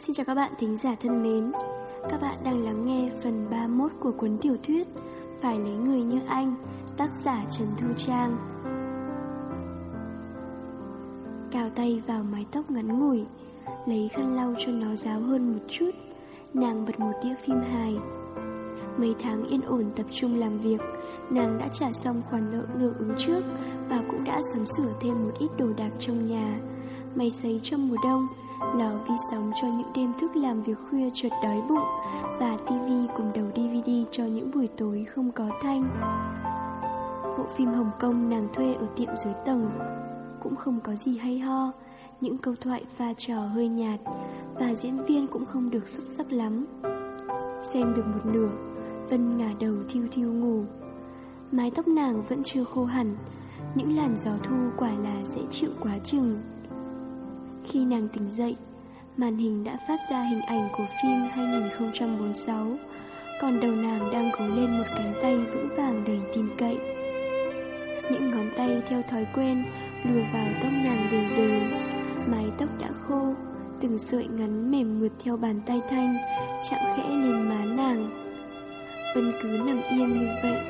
Xin chào các bạn thính giả thân mến. Các bạn đang lắng nghe phần 31 của cuốn tiểu thuyết Phải lấy người như anh, Tác giả Trần Thu Trang. Cào tay vào mái tóc ngắn ngủi, Lấy khăn lau cho nó ráo hơn một chút, Nàng bật một đĩa phim hài. Mấy tháng yên ổn tập trung làm việc, Nàng đã trả xong khoản nợ nửa ứng trước Và cũng đã sắm sửa thêm một ít đồ đạc trong nhà, May sấy trong mùa đông lò vi sóng cho những đêm thức làm việc khuya chợt đói bụng và tivi cùng đầu DVD cho những buổi tối không có thanh. Bộ phim Hồng Kông nàng thuê ở tiệm dưới tầng cũng không có gì hay ho, những câu thoại pha trò hơi nhạt và diễn viên cũng không được xuất sắc lắm. Xem được một nửa, Vân ngả đầu thiêu thiêu ngủ. Mái tóc nàng vẫn chưa khô hẳn, những làn gió thu quả là dễ chịu quá chừng. Khi nàng tỉnh dậy, màn hình đã phát ra hình ảnh của phim 2046, còn đầu nàng đang gối lên một cánh tay vững vàng đầy tin cậy. Những ngón tay theo thói quen lùa vào tóc nàng đều đều, mái tóc đã khô, từng sợi ngắn mềm mượt theo bàn tay thanh, chạm khẽ lên má nàng. Vân cứ nằm yên như vậy,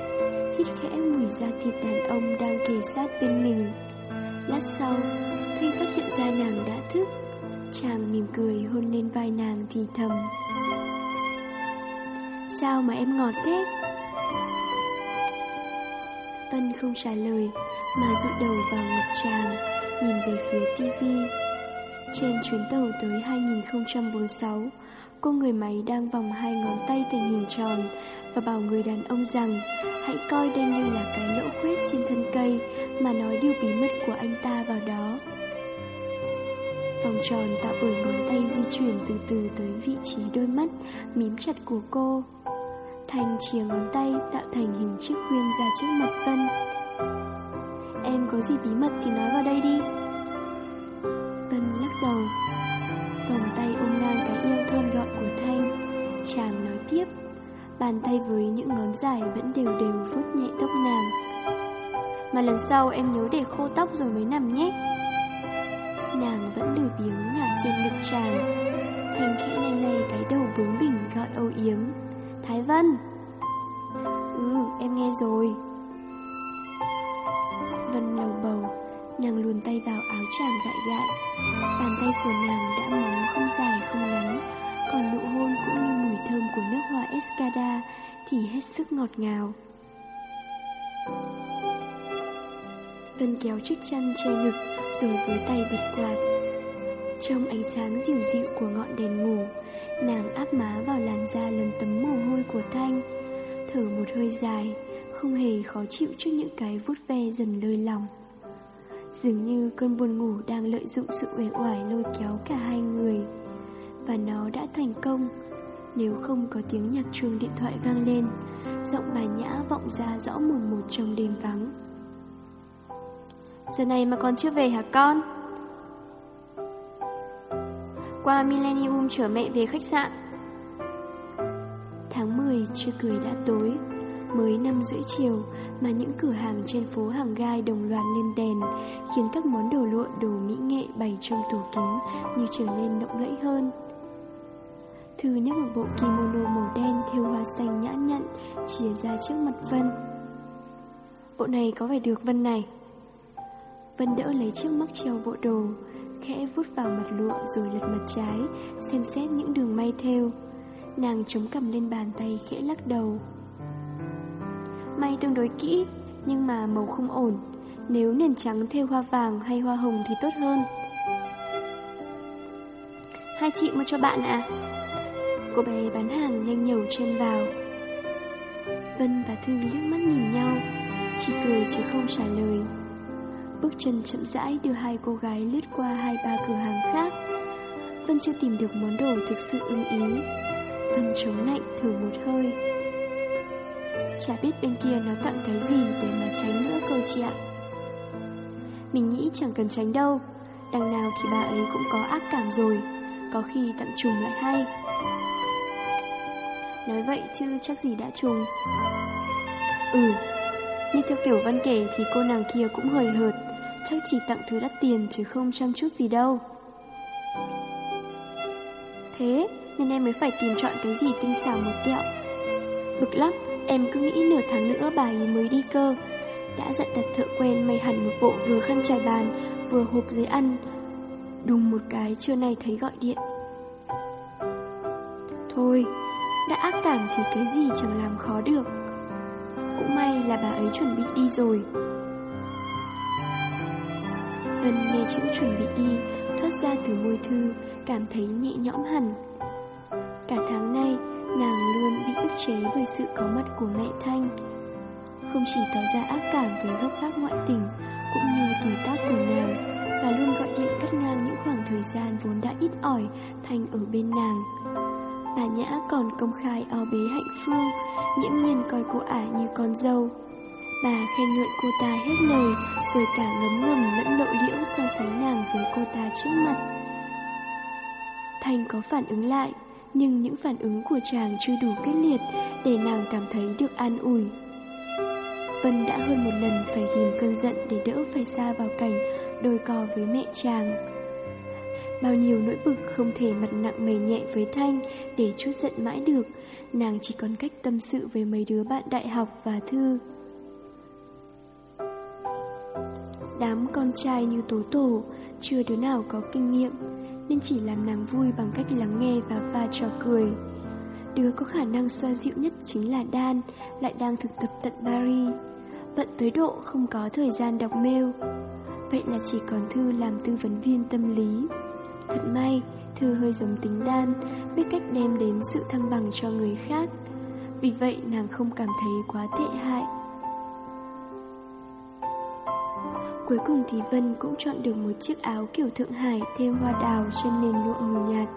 hít khẽ mùi da thịt đàn ông đang kề sát bên mình. Lát sau, Thanh phát hiện ra nàng đã thức. Chàng mỉm cười hôn lên vai nàng thì thầm. Sao mà em ngọt thế? Vân không trả lời Mà dụi đầu vào ngực chàng Nhìn về phía tivi Trên chuyến tàu tới 2046 Cô người máy đang vòng hai ngón tay thành hình tròn và bảo người đàn ông rằng, Hãy coi đây như là cái lỗ khuyết trên thân cây Mà nói điều bí mật của anh ta vào đó Vòng tròn tạo bởi ngón tay di chuyển từ từ tới vị trí đôi mắt mím chặt của cô. Thành chìa ngón tay tạo thành hình chiếc khuyên ra trước mặt Vân. Em có gì bí mật thì nói vào đây đi. Vân lắc đầu. Vòng tay ôm ngang cái yêu thon gọn của Thanh. Chàng nói tiếp. Bàn tay với những ngón dài vẫn đều đều vuốt nhẹ tóc nàng. Mà lần sau em nhớ để khô tóc rồi mới nằm nhé. Nàng vẫn lười biếng ngả trên ngực chàng. Thành khẽ lay lay cái đầu bướng bỉnh gọi âu yếm. Thái Vân. Ừ em nghe rồi. Vân lầu bầu, Nàng luồn tay vào áo chàng gại gại Bàn tay của nàng đã móng không dài không ngắn. Escada Thì hết sức ngọt ngào. Vân kéo chiếc chăn che ngực Rồi với tay bật quạt. Trong ánh sáng dịu dịu của ngọn đèn ngủ, Nàng áp má vào làn da lấm tấm mồ hôi của Thanh. Thở một hơi dài, Không hề khó chịu trước những cái vuốt ve dần lơi lòng Dường như cơn buồn ngủ đang lợi dụng sự uể oải lôi kéo cả hai người. Và nó đã thành công nếu không có tiếng nhạc chuông điện thoại vang lên, Giọng bà Nhã vọng ra rõ mồn một trong đêm vắng. Giờ này mà còn chưa về hả con? Qua Millennium chở mẹ về khách sạn. Tháng 10 chưa cười đã tối. Mới năm rưỡi chiều Mà những cửa hàng trên phố hàng gai đồng loạt lên đèn, Khiến các món đồ lụa, đồ mỹ nghệ bày trong tủ kính Như trở nên động lẫy hơn. Thư nhấc một bộ kimono màu đen Thêu hoa xanh nhã nhặn, Chìa ra trước mặt Vân. Bộ này có vẻ được Vân này. Vân đỡ lấy chiếc mắc treo bộ đồ, Khẽ vút vào mặt lụa rồi lật mặt trái, Xem xét những đường may theo. Nàng chống cầm lên bàn tay khẽ lắc đầu. May tương đối kỹ, Nhưng mà màu không ổn. Nếu nền trắng theo hoa vàng hay hoa hồng thì tốt hơn. Hai chị mua cho bạn ạ. Cô bé bán hàng nhanh nhẩu chen vào. Vân và Thư liếc mắt nhìn nhau, Chỉ cười chứ không trả lời. Bước chân chậm rãi đưa hai cô gái lướt qua hai ba cửa hàng khác. Vân chưa tìm được món đồ thực sự ưng ý. Vân chống lạnh thở một hơi. Chả biết bên kia nó tặng cái gì để mà tránh nữa cơ chị ạ. Mình nghĩ chẳng cần tránh đâu, Đằng nào thì bà ấy cũng có ác cảm rồi, Có khi tặng trùng lại hay. Nói vậy chứ chắc gì đã trùng. Ừ Như theo kiểu Văn kể thì cô nàng kia cũng hời hợt. Chắc chỉ tặng thứ đắt tiền chứ không chăm chút gì đâu. Thế nên em mới phải tìm chọn cái gì tinh xảo một tẹo. Bực lắm, Em cứ nghĩ nửa tháng nữa bà ấy mới đi cơ. Đã giận đặt thợ quen may hẳn một bộ vừa khăn trải bàn, Vừa hộp giấy ăn. Đùng một cái, trưa nay thấy gọi điện. Thôi đã ác cảm thì cái gì chẳng làm khó được. Cũng may là bà ấy chuẩn bị đi rồi. Vân nghe chữ chuẩn bị đi, Thoát ra từ môi thư, Cảm thấy nhẹ nhõm hẳn. Cả tháng nay, Nàng luôn bị ức chế bởi sự có mặt của mẹ Thanh. Không chỉ tỏ ra ác cảm với gốc gác ngoại tình, Cũng như tuổi tác của nàng Và luôn gọi điện cắt ngang những khoảng thời gian vốn đã ít ỏi Thanh ở bên nàng. Bà Nhã còn công khai o bế hạnh phương Nhiễm nhiên coi cô ả như con dâu Bà khen ngợi cô ta hết lời, Rồi cả ngấm ngầm lẫn lộ liễu so sánh nàng với cô ta trước mặt Thanh có phản ứng lại, nhưng những phản ứng của chàng chưa đủ quyết liệt để nàng cảm thấy được an ủi. Vân đã hơn một lần phải ghim cơn giận để đỡ phải xa vào cảnh đôi co với mẹ chàng. Bao nhiêu nỗi bực không thể mặt nặng mày nhẹ với Thanh để chút giận mãi được, nàng chỉ còn cách tâm sự với mấy đứa bạn đại học và Thư. Đám con trai như tố tổ, chưa đứa nào có kinh nghiệm, nên chỉ làm nàng vui bằng cách lắng nghe và pha trò cười. Đứa có khả năng xoa dịu nhất chính là Dan lại đang thực tập tận Paris. Bận tới độ không có thời gian đọc mail. Vậy là chỉ còn Thư làm tư vấn viên tâm lý. Thật may, Thư hơi giống tính Đan, biết cách đem đến sự thăng bằng cho người khác. Vì vậy nàng không cảm thấy quá tệ hại. Cuối cùng thì Vân cũng chọn được một chiếc áo kiểu Thượng Hải thêm hoa đào trên nền lụa màu nhạt.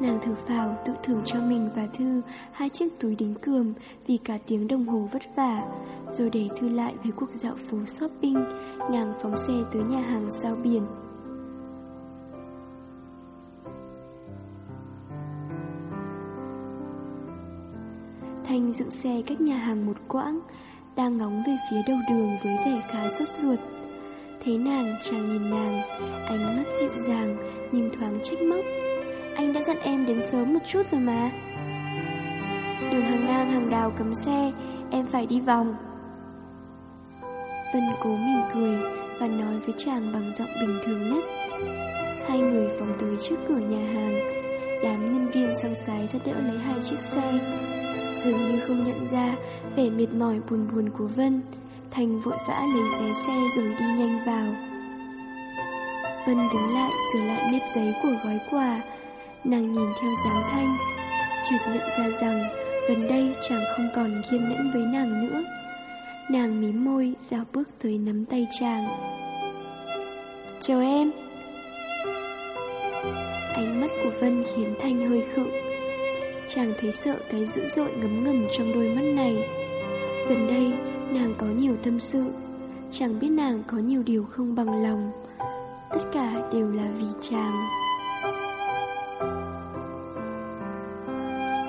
Nàng thở phào tự thưởng cho mình và Thư hai chiếc túi đính cườm vì cả tiếng đồng hồ vất vả. Rồi để Thư lại với cuộc dạo phố shopping, nàng phóng xe tới nhà hàng sao biển. Thanh dựng xe cách nhà hàng một quãng, đang ngóng về phía đầu đường với vẻ khá sốt ruột. Thấy nàng, chàng nhìn nàng, ánh mắt dịu dàng, nhìn thoáng trách móc. Anh đã dặn em đến sớm một chút rồi mà. Đường hàng ngang hàng đào cấm xe, em phải đi vòng. Vân cố mỉm cười và nói với chàng bằng giọng bình thường nhất. Hai người phóng tới trước cửa nhà hàng. Đám nhân viên sang sái ra đỡ lấy hai chiếc xe. Dường như không nhận ra, vẻ mệt mỏi buồn buồn của Vân. Thành vội vã lấy vé xe rồi đi nhanh vào. Vân đứng lại, sửa lại nếp giấy của gói quà. Nàng nhìn theo dáng Thanh, Chợt nhận ra rằng Gần đây chàng không còn kiên nhẫn với nàng nữa. Nàng mím môi, Giao bước tới nắm tay chàng. Chào em. Ánh mắt của Vân khiến Thanh hơi khựng. Chàng thấy sợ cái dữ dội ngấm ngầm trong đôi mắt này. Gần đây, Nàng có nhiều tâm sự. Chàng biết nàng có nhiều điều không bằng lòng. Tất cả đều là vì chàng.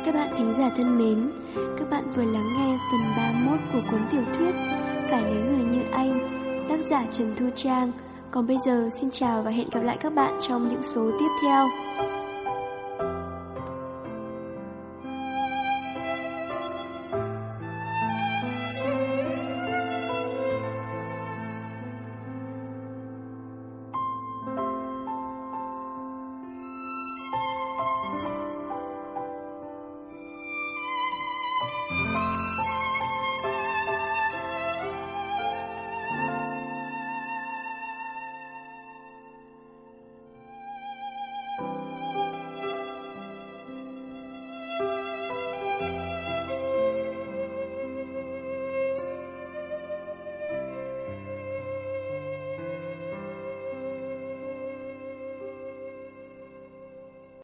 Các bạn thính giả thân mến, Các bạn vừa lắng nghe phần 31 của cuốn tiểu thuyết Phải lấy người như anh, Tác giả Trần Thu Trang. Còn bây giờ, xin chào và hẹn gặp lại các bạn trong những số tiếp theo.